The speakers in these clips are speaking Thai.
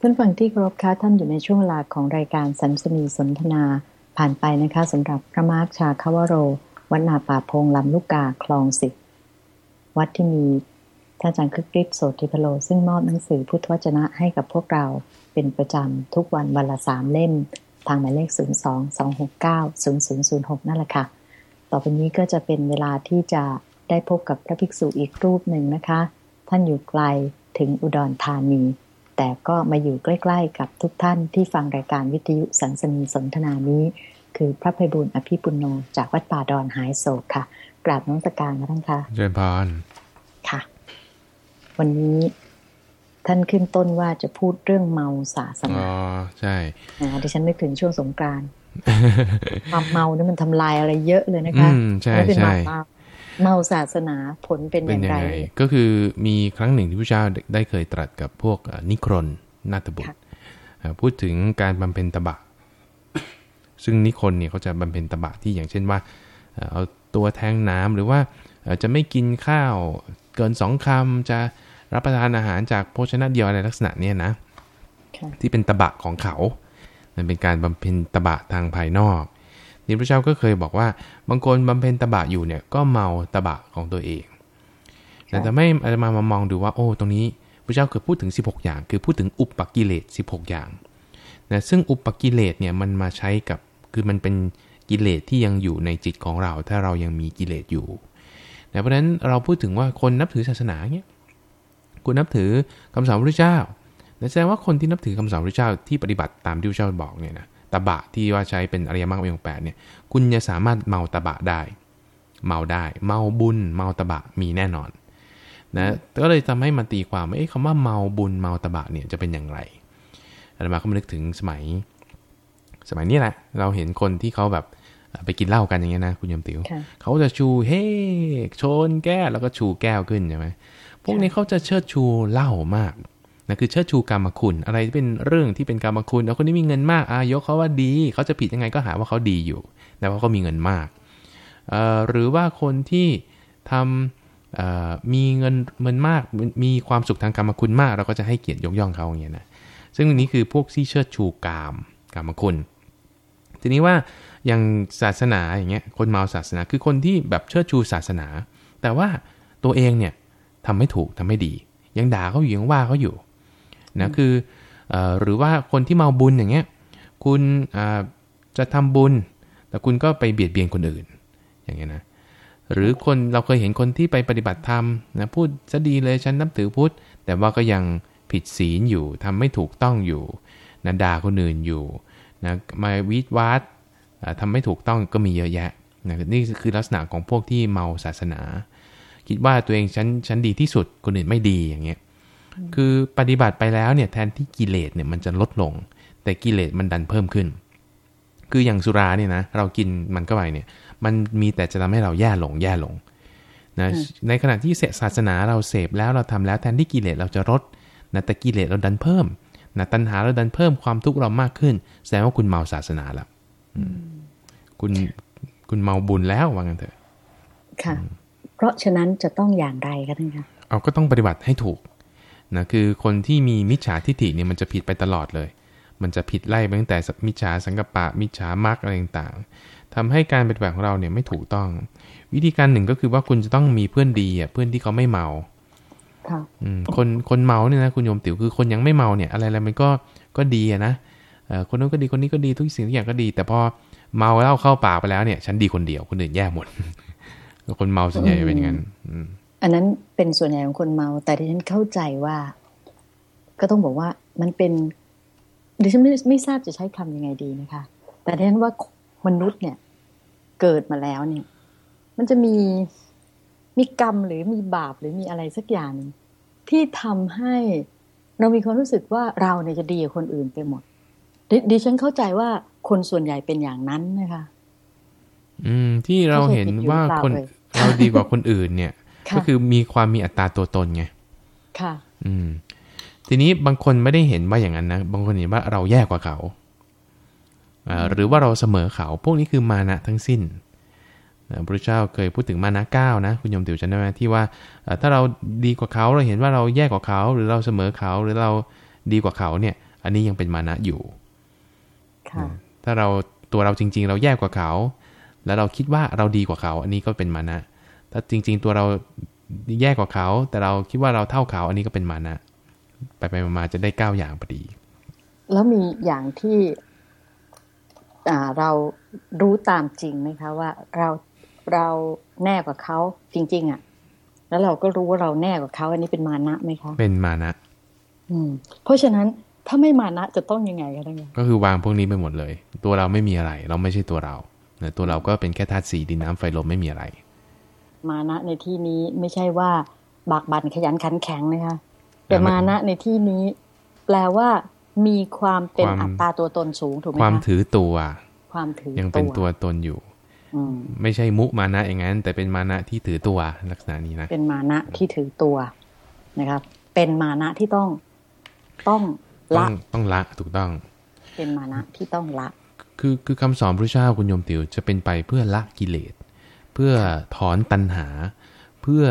เพื่อนฟังที่เคารพคะท่านอยู่ในช่วงเวลาของรายการสันสนีสนทนาผ่านไปนะคะสำหรับพระมาร์คชาคาวโร วัดนาป่าพงลำลูกกาคลองสิบวัดที่มีท่านอาจารย์คึกฤทธิ์โสติพโล ซึ่งมอบหนังสือพุทธวจนะให้กับพวกเราเป็นประจำทุกวันวันละสามเล่ม ทางหมายเลข 0 2 2 6 9 0 0 0 6 นั่นแหละค่ะ ต่อไปนี้ก็จะเป็นเวลาที่จะได้พบกับพระภิกษุอีกรูปหนึ่งนะคะ ท่านอยู่ไกลถึงอุดรธานี แต่ก็มาอยู่ใกล้ ๆ กับทุกท่านที่ฟังรายการวิทยุสันสนีสนทนานี้ คือพระภัยบุญอภิปุโนจากวัดป่าดอนหายโศกค่ะ กราบน้องตะการนะท่านคะเจริญพรค่ะ วันนี้ท่านขึ้นต้นว่าจะพูดเรื่องเมาศาสอ๋นาอใช่นะดิฉันนึกถึงช่วงสงกรานต์ความเมานี่มันทำลายอะไรเยอะเลยนะอืคะมใช่ไม่เป็นใช่ เมาเมาศาสนาผลเป็นอเป็นย่างยังไรไงก็คือมีครั้งหนึ่งที่พระเจ้าได้เคยตรัสกับพวกเอ่อนิครนนาตบุตรค่ะเอ่อพูดถึงการบำเพ็ญตบะ ซึ่งนิครนเนี่ยเขาจะบำเพ็ญตบะที่อย่างเช่นว่าเอ่อเอาตัวแทงน้ำหรือว่าเอ่อจะไม่กินข้าวเกินสองคำจะรับประทานอาหารจากโภชนะเดียวอะไรลักษณะเนี้ยนะค่ะที่เป็นตบะของเขา มันเป็นการบำเพ็ญตบะทางภายนอก นี่พระเจ้าก็เคยบอกว่าบางคนบำเพ็ญตบะอยู่เนี่ยก็เมาตบะของตัวเองแต่จะไม่อาจจะมามามองดูว่าโอ้ตรงนี้พระเจ้าเคยพูดถึง 16 อย่าง คือพูดถึงอุปกิเลส16 อย่างนะซึ่งอุปกิเลสเนี่ยมันมาใช้กับคือมันเป็นกิเลสที่ยังอยู่ในจิตของเรา ถ้าเรายังมีกิเลสอยู่นะเพราะฉะนั้นเราพูดถึงว่าคนนับถือศาสนาเนี่ยคุณนับถือคำสอนพระเจ้าแสดงว่าคนที่นับถือคำสอนพระเจ้าที่ปฏิบัติตามที่พระเจ้าบอกเนี่ยนะ ตบะที่ว่าใช้เป็นอริยมรรคองค์แปดเนี่ย คุณจะสามารถเมาตบะได้ เมาได้ เมาบุญ เมาตบะมีแน่นอนนะก็เลยทำให้มันตีความว่าเอ๊ะคำว่าเมาบุญเมาตบะเนี่ยจะเป็นอย่างไรอาตมาก็มานึกถึงสมัย สมัยนี้แหละ เราเห็นคนที่เขาแบบเอ่อไปกินเหล้ากันอย่างเงี้ยนะคุณยมติวค่ะเขาจะชูเฮ้ชนแก้วแล้วก็ชูแก้วขึ้นใช่ไหมพวกนี้เขาจะเชิดชูเหล้ามาก นะคือเชิดชูกรรมคุณ อะไรที่เป็นเรื่องที่เป็นกรรมคุณแล้วคนนี้มีเงินมากอายกเขาว่าดีเขาจะผิดยังไงก็หาว่าเขาดีอยู่แต่ว่าเขามีเงินมากหรือว่าคนที่ทำมีเงินเงินมากมีความสุขทางกรรมคุณมาก เราก็จะให้เกียรติยกย่องเขาอย่างเงี้ยนะซึ่งนนี้คือพวกที่เชิดชูกามกรรมคุณ ทีนี้ว่าอย่างศาสนาอย่างเงี้ยคนเมาศาสนาคือคนที่แบบเชิดชูศาสนา แต่ว่าตัวเองเนี่ยทำไม่ถูกทำไม่ดี ยังด่าเขาอยู่ยังว่าเขาอยู่ นะคืออหรือว่าคนที่เมาบุญอย่างเงี้ยคุณจะทำบุญ แต่คุณก็ไปเบียดเบียนคนอื่น อย่างเงี้ยนะหรือคนเราเคยเห็นคนที่ไปปฏิบัติธรรมนะพูดซะดีเลยฉันนับถือพุทธ แต่ว่าก็ยังผิดศีลอยู่ทำไม่ถูกต้องอยู่นะด่าคนอื่นอยู่นะมาวิดวาดอ่าทำไม่ถูกต้องก็มีเยอะแยะนะนี่คือลักษณะของพวกที่เมาศาสนา คิดว่าตัวเองฉันฉันดีที่สุดคนอื่นไม่ดีอย่างเงี้ย คือปฏิบัติไปแล้วเนี่ยแทนที่กิเลสเนี่ยมันจะลดลง แต่กิเลสมันดันเพิ่มขึ้น คืออย่างสุราเนี่ยนะเรากินมันเข้าไปเนี่ย มันมีแต่จะทำให้เราแย่ลงแย่ลงนะในขณะที่เสพศาสนาเราเสพแล้วเราทำแล้วแทนที่กิเลสเราจะลดนะแต่กิเลสเราดันเพิ่มนะตัณหาเราดันเพิ่มความทุกข์เรามากขึ้น แสดงว่าคุณเมาศาสนาแล้วอืมคุณคุณเมาบุญแล้วว่างั้นเถอะ ค่ะ เพราะฉะนั้นจะต้องอย่างไรคะท่านคะเอาก็ต้องปฏิบัติให้ถูก นะคือคนที่มีมิจฉาทิฏฐิเนี่ยมันจะผิดไปตลอดเลย มันจะผิดไล่ไปตั้งแต่มิจฉาสังกปะ มิจฉามรรคอะไรต่างๆทำให้การปฏิบัติของเราเนี่ยไม่ถูกต้อง วิธีการหนึ่งก็คือว่าคุณจะต้องมีเพื่อนดีอะเพื่อนที่เขาไม่เมาค่ะอืมคนคนเมาเนี่ยนะคุณโยมติ๋วคือคนยังไม่เมาเนี่ยอะไรอะไรมันก็ก็ดีอะนะเออคนนู้นก็ดีคนนี้ก็ดีทุกสิ่งทุกอย่างก็ดี แต่พอเมาแล้วเข้าปากไปแล้วเนี่ย ฉันดีคนเดียวคนอื่นแย่หมดคนเมาส่วนใหญ่จะเป็นอย่างนั้น อืมอันนั้นเป็นส่วนใหญ่ของคนเมา แต่ที่ฉันเข้าใจว่า ก็ต้องบอกว่ามันเป็นดิฉันไม่ไม่ทราบจะใช้คำยังไงดีนะคะ แต่ที่ฉันว่ามนุษย์เนี่ย เกิดมาแล้วเนี่ย มันจะมีมีกรรมหรือมีบาปหรือมีอะไรสักอย่างหนึ่งที่ทำให้เรามีความรู้สึกว่าเราเนี่ยจะดีกว่าคนอื่นไปหมดดดิฉันเข้าใจว่าคนส่วนใหญ่เป็นอย่างนั้นนะคะ อืม ที่เราเห็นว่าคนไม่ใช่ผิดอยู่หรือเปล่าเอ่ยเราดีกว่าคนอื่นเนี่ยค่ะ ก็คือมีความมีอัตราตัวตนไงค่ะ อืม ทีนี้บางคนไม่ได้เห็นว่าอย่างนั้นนะบางคนเห็นว่าเราแย่กว่าเขาอ่าหรือว่าเราเสมอเขา พวกนี้คือมานะทั้งสิ้นนะพระเจ้าเคยพูดถึงมานะเก้านะ คุณโยมติ๋วจำได้ไหมที่ว่าเอ่อถ้าเราดีกว่าเขาเราเห็นว่าเราแย่กว่าเขา หรือเราเสมอเขา หรือเราดีกว่าเขาเนี่ย อันนี้ยังเป็นมานะอยู่ค่ะถ้าเราตัวเราจริง ๆ เราแย่กว่าเขา แล้วเราคิดว่าเราดีกว่าเขา อันนี้ก็เป็นมานะ ถ้าจริง ๆ ตัวเราแย่กว่าเขา แต่เราคิดว่าเราเท่าเขาอันนี้ก็เป็นมานะ ไปไปมาๆจะได้เก้าอย่างพอดี แล้วมีอย่างที่อ่าเรารู้ตามจริงไหมคะว่าเราเราแน่กว่าเขาจริง ๆอะ แล้วเราก็รู้ว่าเราแน่กว่าเขาอันนี้เป็นมานะไหมคะเป็นมานะ อืม เพราะฉะนั้นถ้าไม่มานะจะต้องยังไงคะท่านคะก็คือวางพวกนี้ไปหมดเลย ตัวเราไม่มีอะไร เราไม่ใช่ตัวเรานะตัวเราก็เป็นแค่ธาตุสี่ดินน้ำไฟลมไม่มีอะไร มานะในที่นี้ไม่ใช่ว่าบากบั่นขยันขันแข็งนะคะ แต่แต่มันมานะในที่นี้ แปลว่ามีความเป็นความอัตตาตัวตนสูงถูกไหมความคะถือตัว ความถือยังเป็นตัวตนอยู่อืมไม่ใช่มุมานะอย่างนั้น แต่เป็นมานะที่ถือตัวลักษณะนี้นะเป็นมานะที่ถือตัวนะครับ เป็นมานะที่ต้องต้องต้อละงต้องละถูกต้อง เป็นมานะที่ต้องละ คือคือคำสอนพระเจ้าคุณโยมติวจะเป็นไปเพื่อละกิเลส เพื่อถอนตัณหา เพื่อ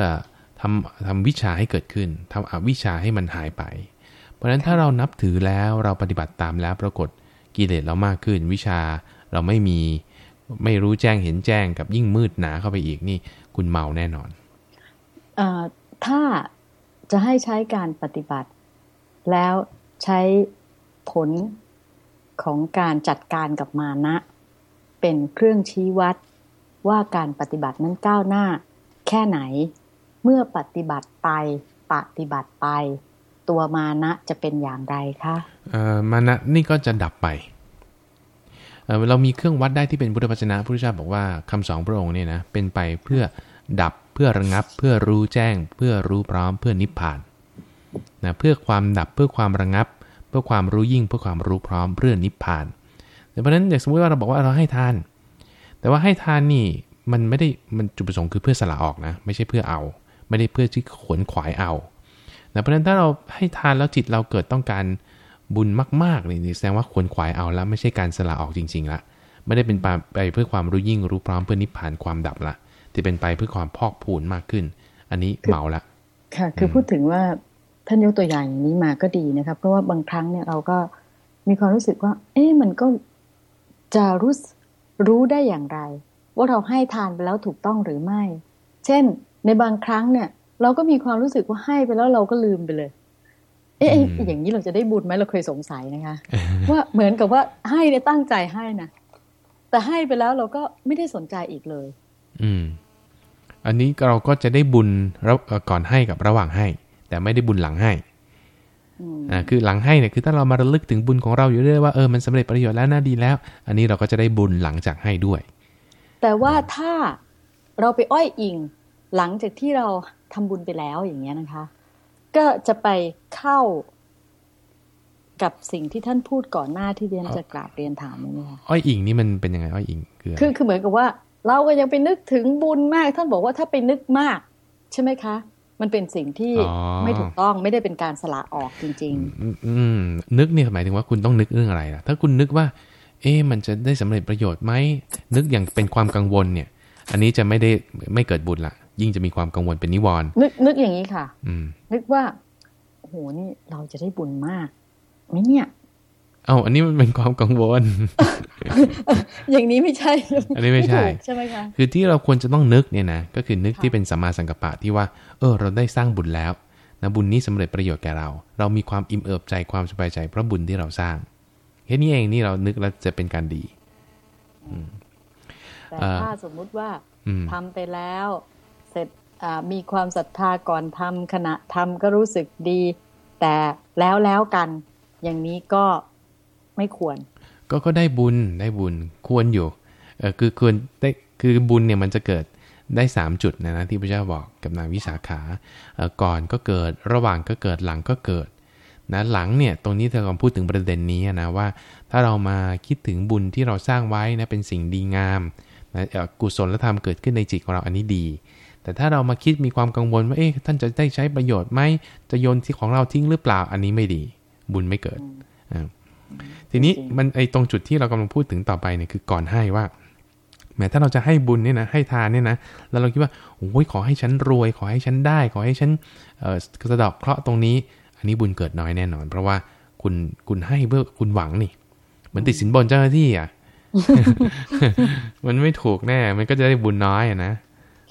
ทำทำวิชาให้เกิดขึ้นทำอวิชาให้มันหายไป เพราะฉะนั้นถ้าเรานับถือแล้วเราปฏิบัติตามแล้วปรากฏกิเลสเรามากขึ้น วิชาเราไม่มีไม่รู้แจ้งเห็นแจ้งกับยิ่งมืดหนาเข้าไปอีกนี่คุณเมาแน่นอนเอ่อถ้าจะให้ใช้การปฏิบัติ แล้วใช้ผลของการจัดการกับมานะ เป็นเครื่องชี้วัด ว่าการปฏิบัตินั้นก้าวหน้า แค่ไหน เมื่อปฏิบัติไปปฏิบัติไป ตัวมานะจะเป็นอย่างไรคะเอ่อมานะนี่ก็จะดับไปเรามีเครื่องวัดได้ที่เป็นพุทธวจนะพระพุทธเจ้าบอกว่าคำสอนพระองค์เนี่ยนะเป็นไปเพื่อดับเพื่อระงับ เพื่อรู้แจ้ง เพื่อรู้พร้อม เพื่อนิพพานนะเพื่อความดับเพื่อความระงับ เพื่อความรู้ยิ่งเพื่อความรู้พร้อมเพื่อนิพพานแต่เพราะฉะนั้นอย่างสมมติว่าเราบอกว่าเราให้ทาน แต่ว่าให้ทานนี่มันไม่ได้มันจุดประสงค์คือเพื่อสละออกนะ ไม่ใช่เพื่อเอา ไม่ได้เพื่อที่ขวนขวายเอาแต่เพราะฉะนั้นถ้าเราให้ทานแล้วจิตเราเกิดต้องการบุญมากๆนี่แสดงว่าควรขวายเอาแล้วไม่ใช่การสละออกจริงๆละไม่ได้เป็นไปเพื่อความรู้ยิ่งรู้พร้อมเพื่อนิพพานความดับละที่เป็นไปเพื่อความพอกพูนมากขึ้น อันนี้เมาละค่ะ คือพูดถึงว่าท่านยกตัวอย่างอย่างนี้มาก็ดีนะครับ เพราะว่าบางครั้งเนี่ยเราก็มีความรู้สึกว่า เอ๊ะมันก็จะรู้สึก รู้ได้อย่างไร ว่าเราให้ทานไปแล้วถูกต้องหรือไม่ เช่น ในบางครั้งเนี่ย เราก็มีความรู้สึกว่าให้ไปแล้วเราก็ลืมไปเลย เอ๊ะไอ้อืมอย่างนี้เราจะได้บุญไหมเราเคยสงสัยนะคะ ว่าเหมือนกับว่าให้เนี่ยตั้งใจให้นะแต่ให้ไปแล้วเราก็ไม่ได้สนใจอีกเลย อืม อันนี้เราก็จะได้บุญระเอ่อก่อนให้กับระหว่างให้ แต่ไม่ได้บุญหลังให้ อืมอ่าคือหลังให้เนี่ยคือถ้าเรามาระลึกถึงบุญของเราอยู่เรื่อยๆว่าเออมันสำเร็จประโยชน์แล้วน่าดีแล้ว อันนี้เราก็จะได้บุญหลังจากให้ด้วย แต่ว่าถ้าเราไปอ้อยอิงหลังจากที่เราทำบุญไปแล้วอย่างเงี้ยนะคะ ก็จะไปเข้ากับสิ่งที่ท่านพูดก่อนหน้าที่เรียนจะกราบเรียนถามนี่นะคะอ้อยอิงนี่มันเป็นยังไงอ้อยอิงคืออะไรคือคือเหมือนกับว่า เราก็ยังไปนึกถึงบุญมาก ท่านบอกว่าถ้าไปนึกมาก ใช่ไหมคะ มันเป็นสิ่งที่อ๋อไม่ถูกต้องไม่ได้เป็นการสละออกจริงอืมอืมนึกเนี่ยหมายถึงว่าคุณต้องนึกเรื่องอะไรล่ะ ถ้าคุณนึกว่า เอ๊ะมันจะได้สำเร็จประโยชน์ไหมนึกอย่างเป็นความกังวลเนี่ย อันนี้จะไม่ได้ไม่เกิดบุญละยิ่งจะมีความกังวลเป็นนิวรณ์ๆนึกนึกอย่างนี้ค่ะ อืม นึกว่าโอ้โหนี่เราจะได้บุญมากไหมเนี่ยเอ้าอันนี้มันเป็นความกังวล อย่างนี้ไม่ใช่ อันนี้ไม่ใช่ถูกใช่ไหมคะคือที่เราควรจะต้องนึกเนี่ยนะก็คือนึกค่ะที่เป็นสัมมาสังกัปปะที่ว่า เออ เราได้สร้างบุญแล้วนะบุญนี้สำเร็จประโยชน์แก่เรา เรามีความอิ่มเอิบใจความสบายใจเพราะบุญที่เราสร้างแค่นี้เองนี่เรานึกแล้วจะเป็นการดีแต่เอ่อถ้าสมมุติว่าอืมทำไปแล้วเสร็จอ่ามีความศรัทธาก่อนทำขณะทำก็รู้สึกดี แต่แล้วแล้วกัน อย่างนี้ก็ไม่ควร ก็ก็ได้บุญได้บุญควรอยู่เออคือควรได้คือบุญเนี่ยมันจะเกิดได้ 3 จุดนะนะที่พระเจ้าบอกกับนางวิสาขาเอ่อก่อนก็เกิดระหว่างก็เกิดหลังก็เกิดนะหลังเนี่ยตรงนี้เธอกำลังพูดถึงประเด็นนี้นะว่า ถ้าเรามาคิดถึงบุญที่เราสร้างไว้นะเป็นสิ่งดีงามนะเอ่อกุศลธรรมเกิดขึ้นในจิตของเราอันนี้ดี แต่ถ้าเรามาคิดมีความกังวลว่าเอ๊ะท่านจะได้ใช้ประโยชน์ไหมจะโยนที่ของเราทิ้งหรือเปล่าอันนี้ไม่ดี บุญไม่เกิดอ่า ทีนี้จริงมันไอตรงจุดที่เรากำลังพูดถึงต่อไปเนี่ยคือก่อนให้ว่าแม้ถ้าเราจะให้บุญเนี่ยนะให้ทานเนี่ยนะแล้วเราคิดว่าโอ้ยขอให้ฉันรวย ขอให้ฉันได้ ขอให้ฉันเอ่อสะเดอกเคราะห์ตรงนี้ อันนี้บุญเกิดน้อยแน่นอน เพราะว่าคุณคุณให้เพื่อคุณหวังนี่เหมือนติดสินบนเจ้าหน้าที่อะมันไม่ถูกแน่ มันก็จะได้บุญน้อยอะนะ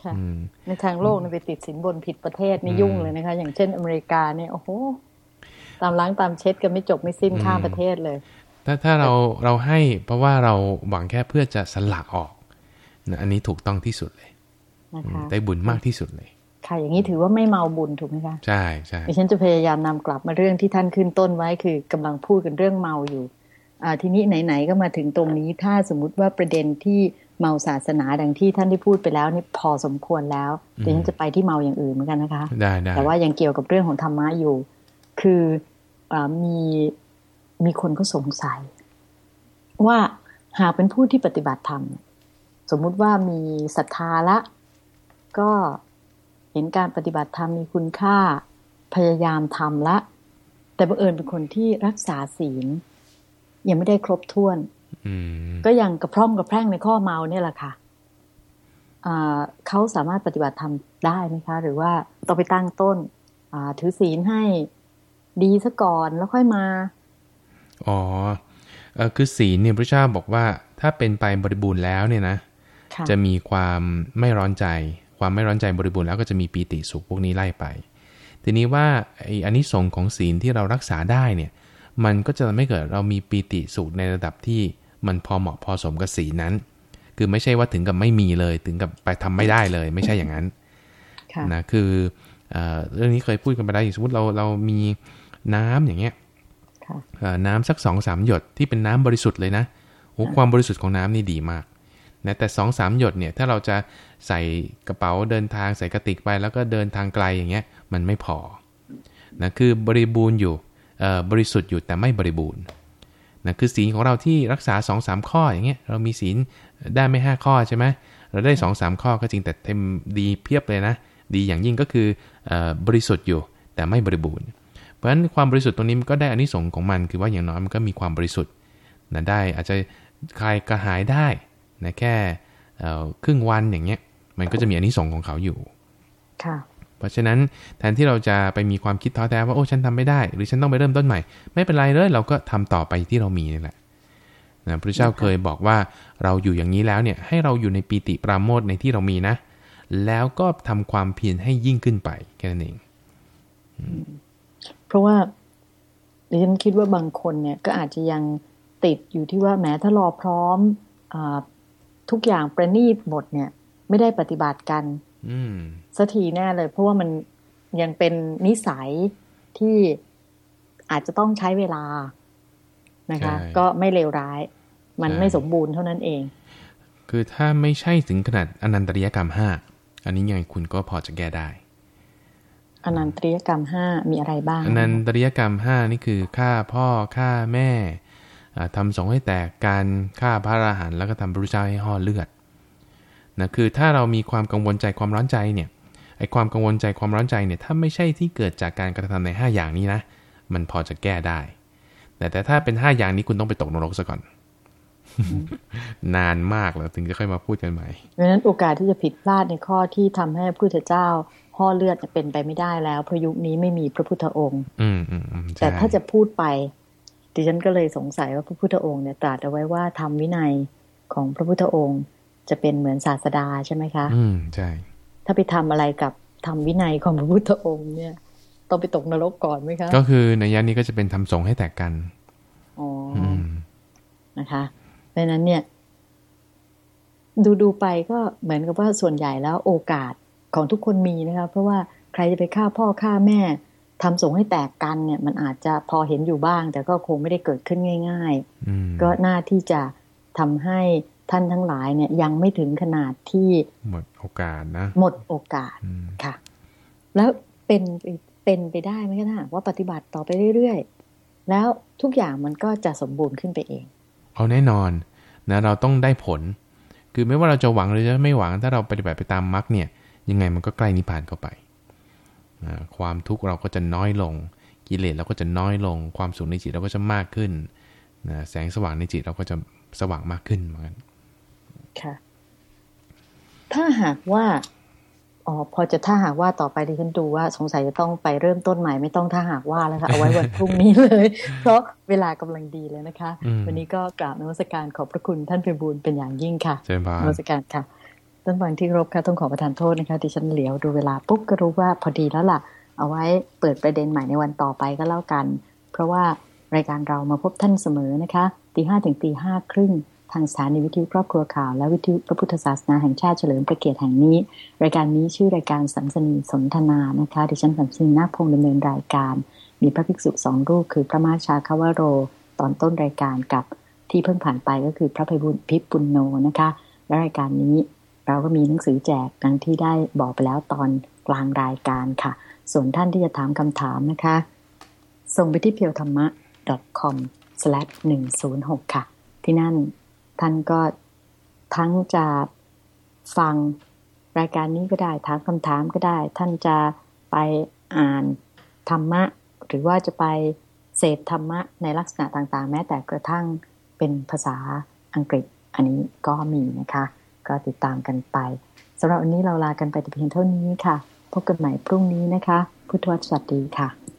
ค่ะอืมในทางโลกเนี่ยไปติดสินบนผิดประเทศนี่ยุ่งเลยนะคะ อย่างเช่นอเมริกาเนี่ยโอ้โห ตามล้างตามเช็ดกันไม่จบไม่สิ้นอืมข้ามประเทศเลย ถ้าถ้าเราเราให้เพราะว่าเราหวังแค่เพื่อจะสละออกนะอันนี้ถูกต้องที่สุดเลยนะอืมคะได้บุญมากที่สุดเลยค่ะอย่างนี้ถือว่าไม่เมาบุญถูกไหมคะใช่ใช่ดิฉันจะพยายามนำกลับมาเรื่องที่ท่านขึ้นต้นไว้คือกำลังพูดกันเรื่องเมาอยู่อ่าทีนี้ไหนๆก็มาถึงตรงนี้ถ้าสมมุติว่าประเด็นที่เมาศาสนาดังที่ท่านได้พูดไปแล้วนี่พอสมควรแล้วดิฉันจะไปที่เมาอย่างอื่นเหมือนกันนะคะได้ได้แต่ว่ายังเกี่ยวกับเรื่องของธรรมะอยู่ คืออามีมีคนก็สงสัย ว่าหากเป็นผู้ที่ปฏิบัติธรรมเนี่ยสมมุติว่ามีศรัทธาละ ก็เห็นการปฏิบัติธรรมมีคุณค่าพยายามทำละ แต่บังเอิญเป็นคนที่รักษาศีล ยังไม่ได้ครบถ้วนอืมก็ยังกระพร่องกระแพร่งในข้อเมาเนี่ยแหละค่ะอ่าเขาสามารถปฏิบัติธรรมได้ไหมคะ หรือว่าต้องไปตั้งต้นอ่าถือศีลให้ ดีซะก่อนแล้วค่อยมา อ๋อเออคือศีลเนี่ยพระเจ้าบอกว่า ถ้าเป็นไปบริบูรณ์แล้วเนี่ยนะค่ะจะมีความไม่ร้อนใจ ความไม่ร้อนใจบริบูรณ์แล้วก็จะมีปีติสุขพวกนี้ไล่ไป ทีนี้ว่าไอ้อันนี้สงส์ของศีลที่เรารักษาได้เนี่ย มันก็จะทำให้เกิดเรามีปีติสุขในระดับที่มันพอเหมาะพอสมกับศีลนั้น คือไม่ใช่ว่าถึงกับไม่มีเลย ถึงกับไปทำไม่ได้เลย ไม่ใช่อย่างนั้นค่ะนะคือเอ่อเรื่องนี้เคยพูดกันไปแล้วอย่างสมมติเราเรามี น้ำอย่างเงี้ยค่ะเอ่อน้ำสักสองสามหยดที่เป็นน้ำบริสุทธิ์เลยนะโอ้ความบริสุทธิ์ของน้ำนี่ดีมากนะแต่สองสามหยดเนี่ยถ้าเราจะใส่กระเป๋าเดินทางใส่กระติกไป แล้วก็เดินทางไกลอย่างเงี้ยมันไม่พอนะคือบริบูรณ์อยู่เอ่อบริสุทธิ์อยู่แต่ไม่บริบูรณ์นะคือศีลของเราที่รักษา2อสามข้ออย่างเงี้ยเรามีศีลได้ไม่ 5 ข้อใช่ไหมเราได้2อสามข้อก็จริงแต่เต็มดีเพียบเลยนะ ดีอย่างยิ่งก็คือเอ่อบริสุทธิ์อยู่แต่ไม่บริบูรณ์เพ ราะฉะนั้นความบริสุทธิ์ตรงนี้มันก็ได้อานิสงส์ของมัน คือว่าอย่างน้อยมันก็มีความบริสุทธิ์นะได้อาจจะคลายกระหายได้นะแค่เอ่อครึ่งวันอย่างเงี้ย มันก็จะมีอานิสงส์ของเขาอยู่ค่ะเพราะฉะนั้นแทนที่เราจะไปมีความคิดท้อแท้ว่าโอ้ฉันทำไม่ได้ หรือฉันต้องไปเริ่มต้นใหม่ ไม่เป็นไรเลยเราก็ทำต่อไปที่เรามีนี่แหละนะพระเจ้าเคยบอกว่าเราอยู่อย่างนี้แล้วเนี่ยให้เราอยู่ในปีติปราโมทย์ในที่เรามีนะ แล้วก็ทำความเพียรให้ยิ่งขึ้นไปแค่นั้นเอง เพราะว่าดิฉันคิดว่าบางคนเนี่ยก็อาจจะยังติดอยู่ที่ว่าแม้ถ้ารอพร้อมอาทุกอย่างประณีตหมดเนี่ย ไม่ได้ปฏิบัติกันอืมสักทีแน่เลย เพราะว่ามันยังเป็นนิสัยที่อาจจะต้องใช้เวลานะคะใช่ก็ไม่เลวร้าย มันใช่ไม่สมบูรณ์เท่านั้นเอง คือถ้าไม่ใช่ถึงขนาดอนันตริยกรรมห้าอันนี้ยังไงคุณก็พอจะแก้ได้ อนันตริยกรรมห้ามีอะไรบ้าง อนันตริยกรรมห้านี่คือฆ่าพ่อฆ่าแม่อ่าทำสงฆ์ให้แตกการฆ่าพระอราหันต์แล้วก็ทำพระพุทธเจ้าให้ห่อเลือดนะคือถ้าเรามีความกังวลใจความร้อนใจเนี่ยไอความกังวลใจความร้อนใจเนี่ยถ้าไม่ใช่ที่เกิดจากการกระทำใน 5 อย่างนี้นะ มันพอจะแก้ได้ แต่แต่ถ้าเป็น 5 อย่างนี้คุณต้องไปตกนรกซะก่อน นานมากแล้วถึงจะค่อยมาพูดกันใหม่เพราะฉะนั้นโอกาสที่จะผิดพลาดในข้อที่ทำให้พระพุทธเจ้า ห่อเลือดเนี่ยเป็นไปไม่ได้แล้วเพราะยุคนี้ไม่มีพระพุทธองค์ อืมอืมอืมใช่แต่ถ้าจะพูดไปดิฉันก็เลยสงสัยว่าพระพุทธองค์เนี่ยตรัสเอาไว้ว่าทำวินัยของพระพุทธองค์จะเป็นเหมือนศาสดาใช่ไหมคะ อืมใช่ ถ้าไปทำอะไรกับทำวินัยของพระพุทธองค์เนี่ย ต้องไปตกนรกก่อนไหมคะ ก็คือในยะนี้ก็จะเป็นทำสงฆ์ให้แตกกันอ๋อออืมนะคะเพราะฉะนั้นเนี่ย ดูดูไปก็เหมือนกับว่าส่วนใหญ่แล้วโอกาส ของทุกคนมีนะคะเพราะว่าใครจะไปฆ่าพ่อฆ่าแม่ทำสงฆ์ให้แตกกันเนี่ย มันอาจจะพอเห็นอยู่บ้าง แต่ก็คงไม่ได้เกิดขึ้นง่ายๆอืมก็น่าที่จะทำให้ท่านทั้งหลายเนี่ยยังไม่ถึงขนาดที่หมดโอกาสนะ หมดโอกาสอืมค่ะ แล้วเป็นเป็นไปได้ไหมคะถ้าหากว่าปฏิบัติต่อไปเรื่อยๆ แล้วทุกอย่างมันก็จะสมบูรณ์ขึ้นไปเอง เอาแน่นอนนะเราต้องได้ผล คือไม่ว่าเราจะหวังหรือจะไม่หวังถ้าเราปฏิบัติไปตามมรรคเนี่ย ยังไงมันก็ใกล้นิพพานเข้าไปอ่าความทุกข์เราก็จะน้อยลง กิเลสเราก็จะน้อยลง ความสุขในจิตเราก็จะมากขึ้นนะแสงสว่างในจิตเราก็จะสว่างมากขึ้นเหมือนกันค่ะ ถ้าหากว่าอ๋อพอจะถ้าหากว่าต่อไปดิฉันดูว่าสงสัยจะต้องไปเริ่มต้นใหม่ไม่ต้องถ้าหากว่าแล้วค่ะเอาไว้วันพรุ่งนี้เลย เพราะเวลากำลังดีเลยนะคะ วันนี้ก็กราบนวัสการขอบพระคุณท่านเพบูลเป็นอย่างยิ่งค่ะเชิญพนวัสการค่ะ ท่านฟังที่รบค่ะต้องขอประทานโทษนะคะที่ฉันเหลียวดูเวลาปุ๊บก็รู้ว่าพอดีแล้วล่ะ เอาไว้เปิดประเด็นใหม่ในวันต่อไปก็แล้วกัน เพราะว่ารายการเรามาพบท่านเสมอนะคะตีห้าถึงตีห้าครึ่งทางสถานีวิทยุครอบครัวข่าว และวิทยุพระพุทธศาสนาแห่งชาติเฉลิมพระเกียรติแห่งนี้ รายการนี้ชื่อรายการสัมสนีสนทนานะคะดิฉันสัมสนีนาคพงษ์ดำเนินรายการ มีพระภิกษุสองรูปคือพระมาชาคาวโร ตอนต้นรายการกับที่เพิ่งผ่านไปก็คือพระภัยบุญพิปุณโนนะคะและรายการนี้ เราก็มีหนังสือแจกดังที่ได้บอกไปแล้วตอนกลางรายการค่ะ ส่วนท่านที่จะถามคำถามนะคะ ส่งไปที่เพียวธรรมะ com/106 ค่ะ ที่นั่นท่านก็ทั้งจะฟังรายการนี้ก็ได้ ถามคำถามก็ได้ ท่านจะไปอ่านธรรมะ หรือว่าจะไปเสพธรรมะในลักษณะต่างๆ แม้แต่กระทั่งเป็นภาษาอังกฤษอันนี้ก็มีนะคะ ก็ติดตามกันไปสำหรับวันนี้เราลากันไปแต่เพียงเท่านี้ค่ะ พบกันใหม่พรุ่งนี้นะคะ พุทธวสวัสดีค่ะ